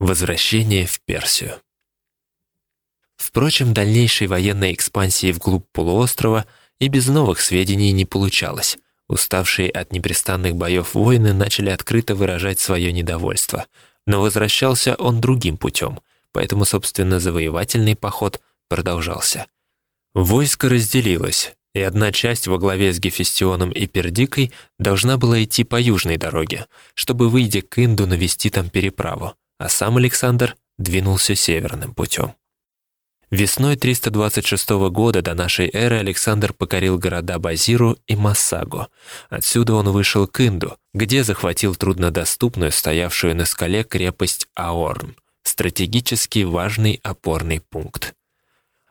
Возвращение в Персию. Впрочем, дальнейшей военной экспансии вглубь полуострова и без новых сведений не получалось. Уставшие от непрестанных боев воины начали открыто выражать свое недовольство. Но возвращался он другим путем, поэтому, собственно, завоевательный поход продолжался. Войско разделилось, и одна часть во главе с Гефестионом и Пердикой должна была идти по южной дороге, чтобы, выйдя к Инду, навести там переправу, а сам Александр двинулся северным путем. Весной 326 года до нашей эры Александр покорил города Базиру и Массагу. Отсюда он вышел к Инду, где захватил труднодоступную, стоявшую на скале крепость Аорн, стратегически важный опорный пункт.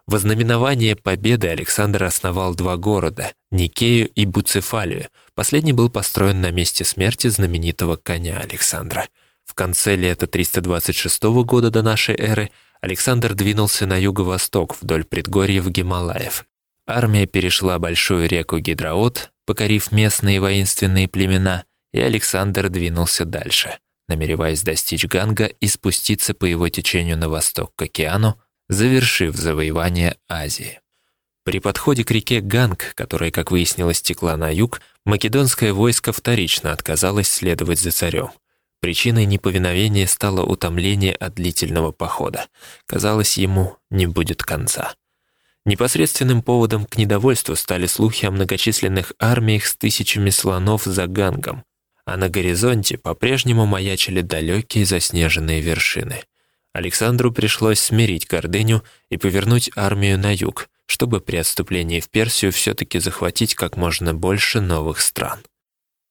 В ознаменование победы Александр основал два города — Никею и Буцефалию. Последний был построен на месте смерти знаменитого коня Александра. В конце лета 326 года до нашей эры Александр двинулся на юго-восток вдоль предгорьев Гималаев. Армия перешла большую реку Гидраот, покорив местные воинственные племена, и Александр двинулся дальше, намереваясь достичь Ганга и спуститься по его течению на восток к океану, завершив завоевание Азии. При подходе к реке Ганг, которая, как выяснилось, текла на юг, македонское войско вторично отказалось следовать за царем. Причиной неповиновения стало утомление от длительного похода. Казалось, ему не будет конца. Непосредственным поводом к недовольству стали слухи о многочисленных армиях с тысячами слонов за Гангом, а на горизонте по-прежнему маячили далекие заснеженные вершины. Александру пришлось смирить гордыню и повернуть армию на юг, чтобы при отступлении в Персию все-таки захватить как можно больше новых стран.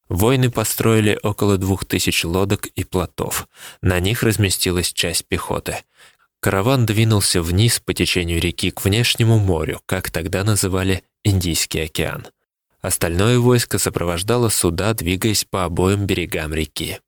Воины построили около двух тысяч лодок и плотов. На них разместилась часть пехоты. Караван двинулся вниз по течению реки к внешнему морю, как тогда называли Индийский океан. Остальное войско сопровождало суда, двигаясь по обоим берегам реки.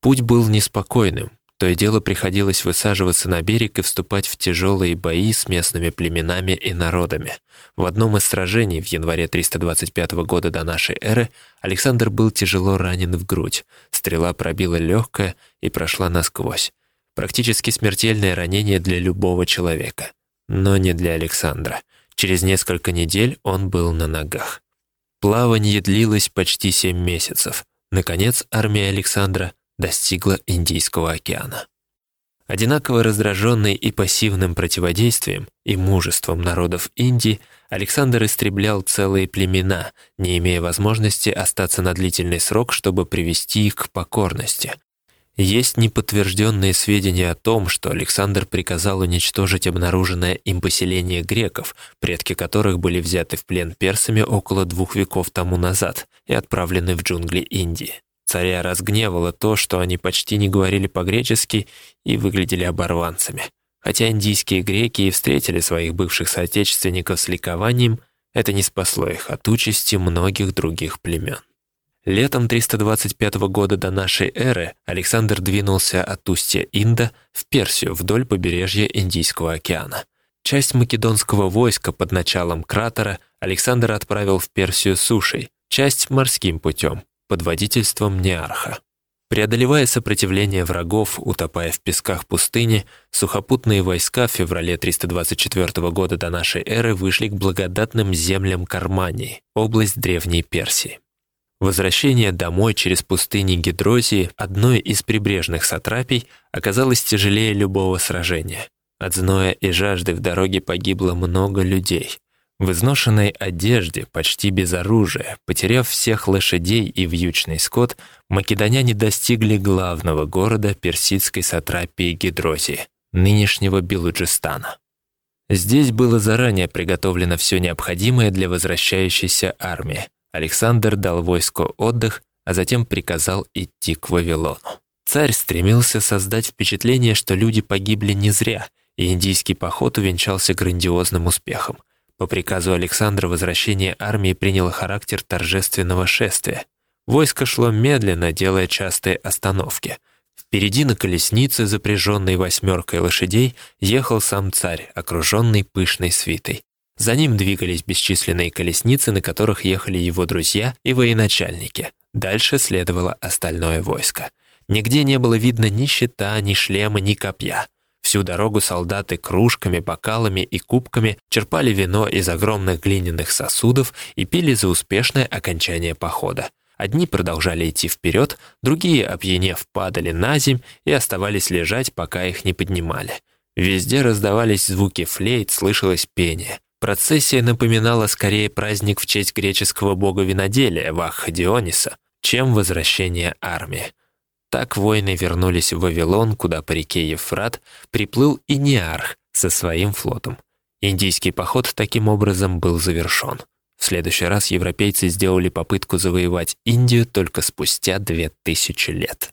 Путь был неспокойным. То и дело приходилось высаживаться на берег и вступать в тяжелые бои с местными племенами и народами. В одном из сражений в январе 325 года до нашей эры Александр был тяжело ранен в грудь. Стрела пробила легкое и прошла насквозь. Практически смертельное ранение для любого человека. Но не для Александра. Через несколько недель он был на ногах. Плавание длилось почти семь месяцев. Наконец, армия Александра достигла Индийского океана. Одинаково раздраженный и пассивным противодействием и мужеством народов Индии, Александр истреблял целые племена, не имея возможности остаться на длительный срок, чтобы привести их к покорности. Есть неподтвержденные сведения о том, что Александр приказал уничтожить обнаруженное им поселение греков, предки которых были взяты в плен персами около двух веков тому назад и отправлены в джунгли Индии. Царя разгневало то, что они почти не говорили по-гречески и выглядели оборванцами. Хотя индийские греки и встретили своих бывших соотечественников с ликованием, это не спасло их от участи многих других племен. Летом 325 года до нашей эры Александр двинулся от устья Инда в Персию вдоль побережья Индийского океана. Часть македонского войска под началом Кратера Александр отправил в Персию сушей, часть морским путем, под водительством Неарха. Преодолевая сопротивление врагов, утопая в песках пустыни, сухопутные войска в феврале 324 года до нашей эры вышли к благодатным землям Кармании, область Древней Персии. Возвращение домой через пустыни Гидрозии, одной из прибрежных сатрапий, оказалось тяжелее любого сражения. От зноя и жажды в дороге погибло много людей. В изношенной одежде, почти без оружия, потеряв всех лошадей и вьючный скот, македоняне достигли главного города персидской сатрапии Гидрозии, нынешнего Белуджистана. Здесь было заранее приготовлено все необходимое для возвращающейся армии. Александр дал войску отдых, а затем приказал идти к Вавилону. Царь стремился создать впечатление, что люди погибли не зря, и индийский поход увенчался грандиозным успехом. По приказу Александра возвращение армии приняло характер торжественного шествия. Войско шло медленно, делая частые остановки. Впереди на колеснице, запряженной восьмеркой лошадей, ехал сам царь, окруженный пышной свитой. За ним двигались бесчисленные колесницы, на которых ехали его друзья и военачальники. Дальше следовало остальное войско. Нигде не было видно ни щита, ни шлема, ни копья. Всю дорогу солдаты кружками, бокалами и кубками черпали вино из огромных глиняных сосудов и пили за успешное окончание похода. Одни продолжали идти вперед, другие, опьянев, падали на земь и оставались лежать, пока их не поднимали. Везде раздавались звуки флейт, слышалось пение. Процессия напоминала скорее праздник в честь греческого бога виноделия, Вахха Диониса, чем возвращение армии. Так воины вернулись в Вавилон, куда по реке Ефрат приплыл и Неарх со своим флотом. Индийский поход таким образом был завершен. В следующий раз европейцы сделали попытку завоевать Индию только спустя две тысячи лет.